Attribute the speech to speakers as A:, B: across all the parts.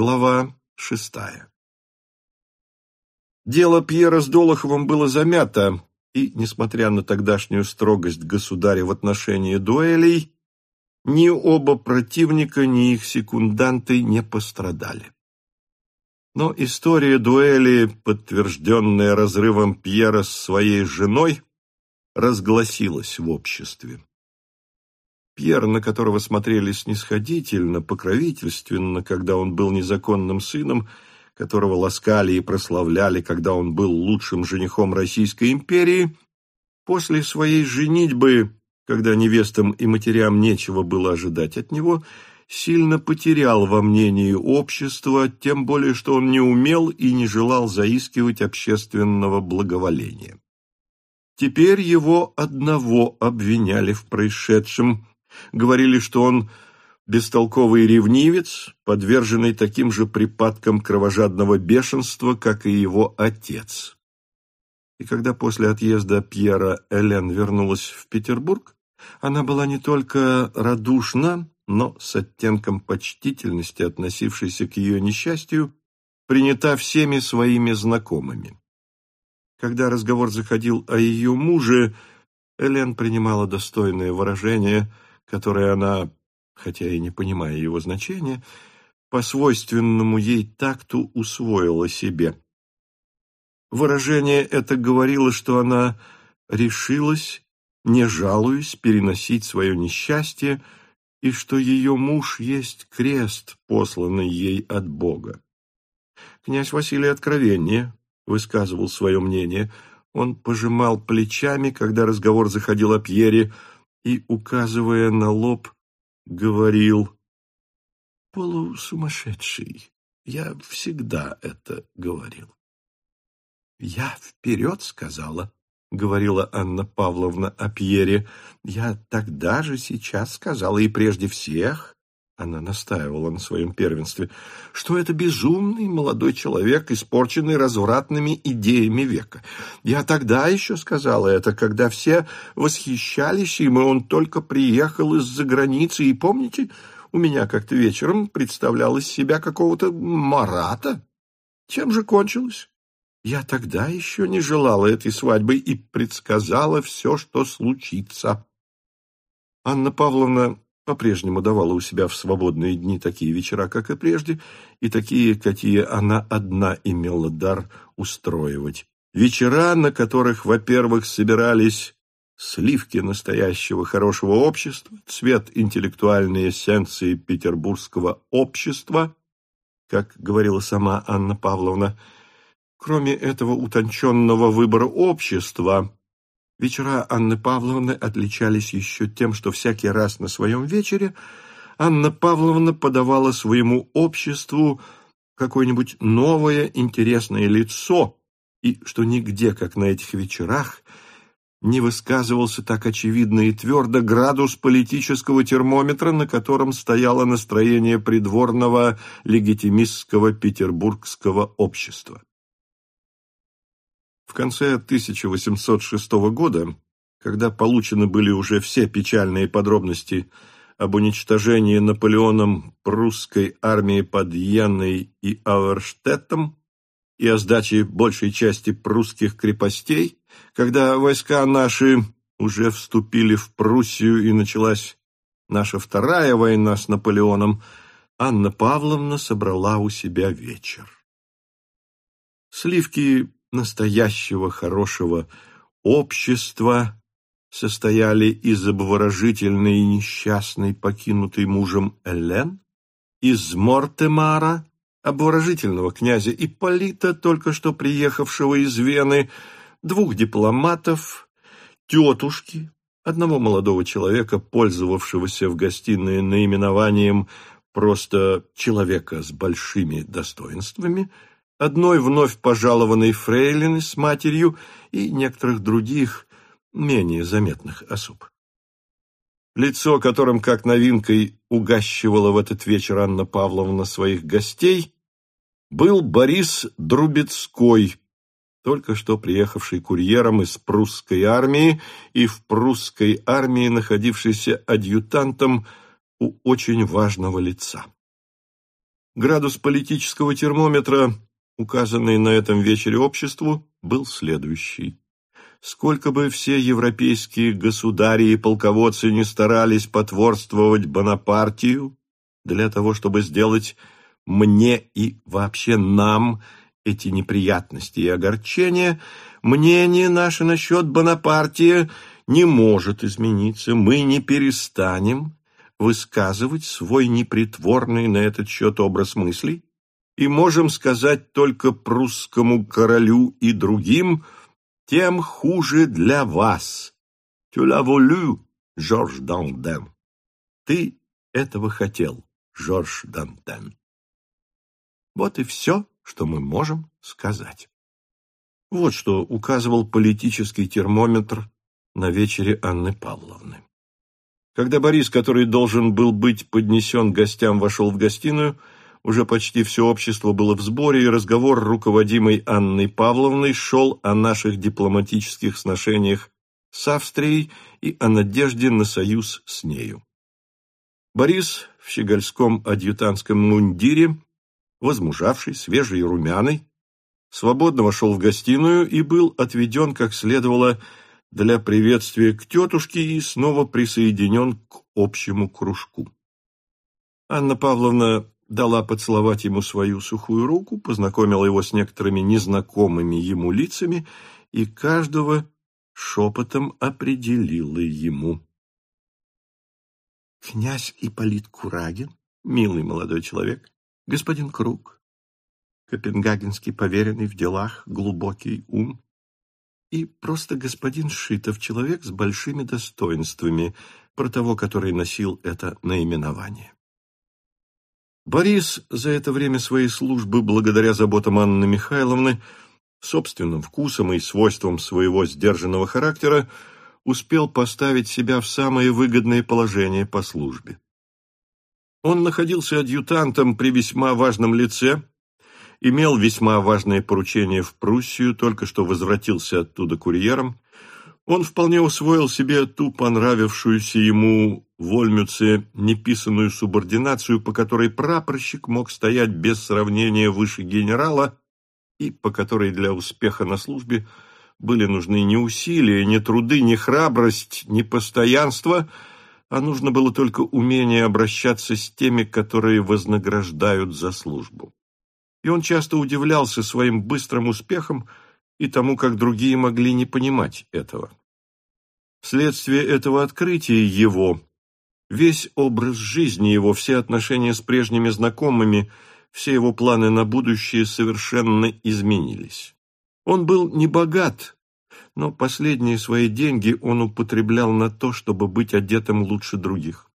A: Глава шестая Дело Пьера с Долоховым было замято, и, несмотря на тогдашнюю строгость государя в отношении дуэлей, ни оба противника, ни их секунданты не пострадали. Но история дуэли, подтвержденная разрывом Пьера с своей женой, разгласилась в обществе. Пьер, на которого смотрели снисходительно, покровительственно, когда он был незаконным сыном, которого ласкали и прославляли, когда он был лучшим женихом Российской империи, после своей женитьбы, когда невестам и матерям нечего было ожидать от него, сильно потерял во мнении общества, тем более что он не умел и не желал заискивать общественного благоволения. Теперь его одного обвиняли в происшедшем, говорили, что он бестолковый ревнивец, подверженный таким же припадкам кровожадного бешенства, как и его отец. И когда после отъезда Пьера Элен вернулась в Петербург, она была не только радушна, но с оттенком почтительности, относившейся к ее несчастью, принята всеми своими знакомыми. Когда разговор заходил о ее муже, Элен принимала достойное выражение, которое она, хотя и не понимая его значения, по свойственному ей такту усвоила себе. Выражение это говорило, что она решилась, не жалуясь, переносить свое несчастье, и что ее муж есть крест, посланный ей от Бога. Князь Василий откровение высказывал свое мнение. Он пожимал плечами, когда разговор заходил о Пьере, и, указывая на лоб, говорил «Полусумасшедший, я всегда это говорил». «Я вперед сказала», — говорила Анна Павловна о Пьере. «Я тогда же сейчас сказала, и прежде всех, она настаивала на своем первенстве, что это безумный молодой человек, испорченный развратными идеями века. Я тогда еще сказала это, когда все восхищались им, и он только приехал из-за границы, и помните, у меня как-то вечером представлялось себя какого-то Марата. Чем же кончилось? Я тогда еще не желала этой свадьбы и предсказала все, что случится. Анна Павловна по-прежнему давала у себя в свободные дни такие вечера, как и прежде, и такие, какие она одна имела дар устроивать. Вечера, на которых, во-первых, собирались сливки настоящего хорошего общества, цвет интеллектуальной эссенции петербургского общества, как говорила сама Анна Павловна, кроме этого утонченного выбора общества, Вечера Анны Павловны отличались еще тем, что всякий раз на своем вечере Анна Павловна подавала своему обществу какое-нибудь новое интересное лицо, и что нигде, как на этих вечерах, не высказывался так очевидно и твердо градус политического термометра, на котором стояло настроение придворного легитимистского петербургского общества. В конце 1806 года, когда получены были уже все печальные подробности об уничтожении Наполеоном прусской армии под Йенной и Ауэрштеттом и о сдаче большей части прусских крепостей, когда войска наши уже вступили в Пруссию и началась наша вторая война с Наполеоном, Анна Павловна собрала у себя вечер. Сливки настоящего хорошего общества состояли из обворожительной и несчастной, покинутой мужем Элен, из Мортемара, обворожительного князя Ипполита, только что приехавшего из Вены, двух дипломатов, тетушки, одного молодого человека, пользовавшегося в гостиной наименованием просто «человека с большими достоинствами», одной вновь пожалованной фрейлины с матерью и некоторых других, менее заметных особ. Лицо, которым, как новинкой, угащивала в этот вечер Анна Павловна своих гостей, был Борис Друбецкой, только что приехавший курьером из прусской армии и в прусской армии находившийся адъютантом у очень важного лица. Градус политического термометра, указанный на этом вечере обществу, был следующий. Сколько бы все европейские государи и полководцы не старались потворствовать Бонапартию для того, чтобы сделать мне и вообще нам эти неприятности и огорчения, мнение наше насчет Бонапартия не может измениться. Мы не перестанем высказывать свой непритворный на этот счет образ мыслей и можем сказать только прусскому королю и другим – тем хуже для вас. Tu l'as Жорж Дантен. Ты этого хотел, Жорж Дантен. Вот и все, что мы можем сказать. Вот что указывал политический термометр на вечере Анны Павловны. Когда Борис, который должен был быть поднесен гостям, вошел в гостиную, уже почти все общество было в сборе, и разговор, руководимый Анной Павловной, шел о наших дипломатических сношениях с Австрией и о надежде на союз с нею. Борис в щегольском адъютантском мундире, возмужавший, свежий и румяный, свободно вошел в гостиную и был отведен, как следовало, для приветствия к тетушке и снова присоединен к общему кружку. Анна Павловна дала поцеловать ему свою сухую руку, познакомила его с некоторыми незнакомыми ему лицами и каждого шепотом определила ему. Князь Ипполит Курагин, милый молодой человек, господин Круг, копенгагенский поверенный в делах, глубокий ум, и просто господин Шитов, человек с большими достоинствами, про того, который носил это наименование. Борис за это время своей службы, благодаря заботам Анны Михайловны, собственным вкусом и свойствам своего сдержанного характера, успел поставить себя в самое выгодное положение по службе. Он находился адъютантом при весьма важном лице, имел весьма важное поручение в Пруссию, только что возвратился оттуда курьером. Он вполне усвоил себе ту понравившуюся ему в Ольмюце неписанную субординацию, по которой прапорщик мог стоять без сравнения выше генерала и по которой для успеха на службе были нужны не усилия, не труды, не храбрость, не постоянство, а нужно было только умение обращаться с теми, которые вознаграждают за службу. И он часто удивлялся своим быстрым успехом и тому, как другие могли не понимать этого. Вследствие этого открытия его Весь образ жизни его, все отношения с прежними знакомыми, все его планы на будущее совершенно изменились. Он был не богат, но последние свои деньги он употреблял на то, чтобы быть одетым лучше других.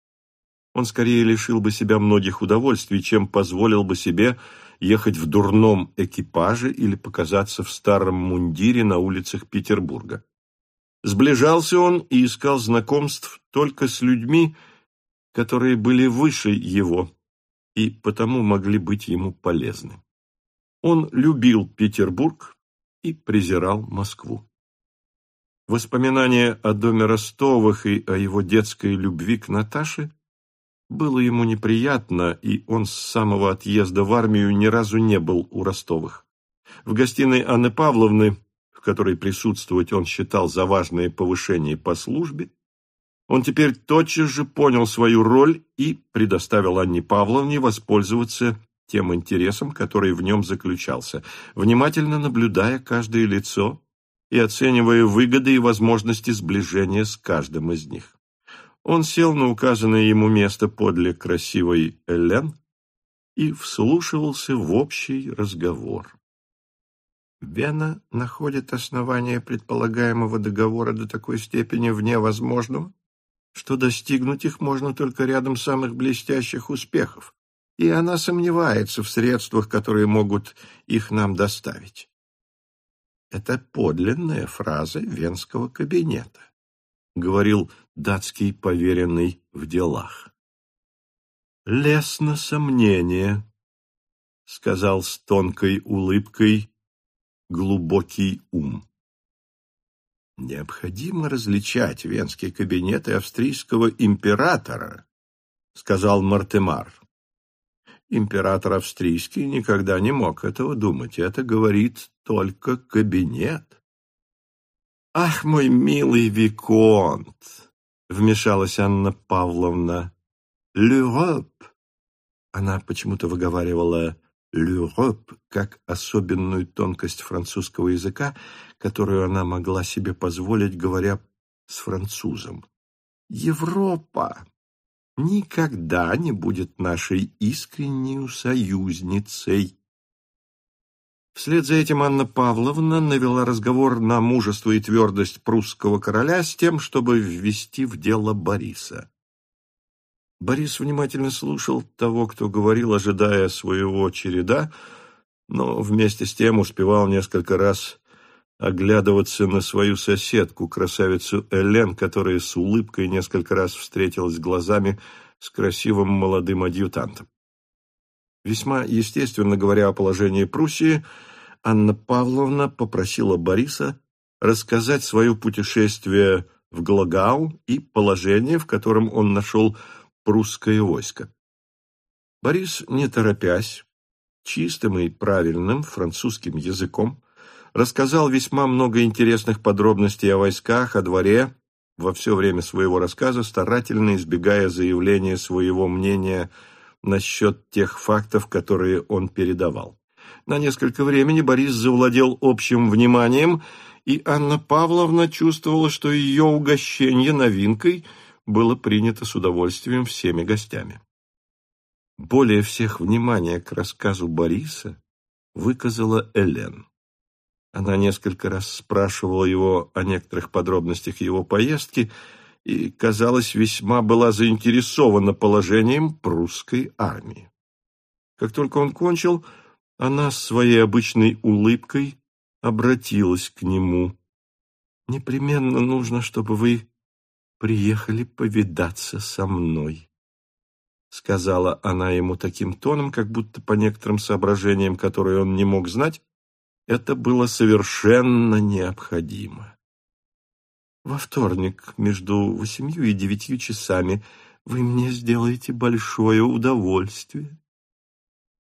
A: Он скорее лишил бы себя многих удовольствий, чем позволил бы себе ехать в дурном экипаже или показаться в старом мундире на улицах Петербурга. Сближался он и искал знакомств только с людьми, которые были выше его и потому могли быть ему полезны. Он любил Петербург и презирал Москву. Воспоминание о доме Ростовых и о его детской любви к Наташе было ему неприятно, и он с самого отъезда в армию ни разу не был у Ростовых. В гостиной Анны Павловны, в которой присутствовать он считал за важное повышение по службе, он теперь тотчас же понял свою роль и предоставил Анне Павловне воспользоваться тем интересом, который в нем заключался, внимательно наблюдая каждое лицо и оценивая выгоды и возможности сближения с каждым из них. Он сел на указанное ему место подле красивой Элен и вслушивался в общий разговор. Вена находит основания предполагаемого договора до такой степени вне возможного, что достигнуть их можно только рядом самых блестящих успехов, и она сомневается в средствах, которые могут их нам доставить. Это подлинная фраза венского кабинета, говорил датский поверенный в делах. «Лесно сомнение», — сказал с тонкой улыбкой глубокий ум. Необходимо различать венский кабинет и австрийского императора, сказал Мартемар. Император австрийский никогда не мог этого думать. Это говорит только кабинет. «Ах, мой милый Виконт!» — вмешалась Анна Павловна. «L'Europe!» Она почему-то выговаривала «l'Europe» как особенную тонкость французского языка, которую она могла себе позволить, говоря с французом. «Европа никогда не будет нашей искренней союзницей». Вслед за этим Анна Павловна навела разговор на мужество и твердость прусского короля с тем, чтобы ввести в дело Бориса. Борис внимательно слушал того, кто говорил, ожидая своего череда, но вместе с тем успевал несколько раз оглядываться на свою соседку, красавицу Элен, которая с улыбкой несколько раз встретилась глазами с красивым молодым адъютантом. Весьма естественно говоря о положении Пруссии, Анна Павловна попросила Бориса рассказать свое путешествие в Глагау и положение, в котором он нашел прусское войско. Борис, не торопясь, чистым и правильным французским языком, рассказал весьма много интересных подробностей о войсках, о дворе, во все время своего рассказа старательно избегая заявления своего мнения насчет тех фактов, которые он передавал. На несколько времени Борис завладел общим вниманием, и Анна Павловна чувствовала, что ее угощение новинкой было принято с удовольствием всеми гостями. Более всех внимания к рассказу Бориса выказала Элен. Она несколько раз спрашивала его о некоторых подробностях его поездки и, казалось, весьма была заинтересована положением прусской армии. Как только он кончил, она своей обычной улыбкой обратилась к нему. «Непременно нужно, чтобы вы приехали повидаться со мной», — сказала она ему таким тоном, как будто по некоторым соображениям, которые он не мог знать, это было совершенно необходимо. Во вторник между восемью и девятью часами вы мне сделаете большое удовольствие.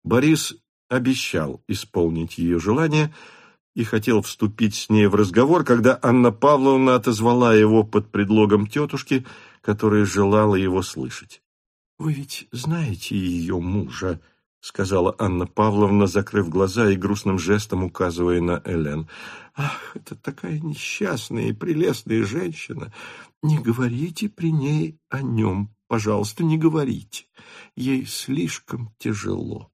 A: Борис обещал исполнить ее желание и хотел вступить с ней в разговор, когда Анна Павловна отозвала его под предлогом тетушки, которая желала его слышать. «Вы ведь знаете ее мужа?» — сказала Анна Павловна, закрыв глаза и грустным жестом указывая на Элен. «Ах, это такая несчастная и прелестная женщина! Не говорите при ней о нем, пожалуйста, не говорите. Ей слишком тяжело».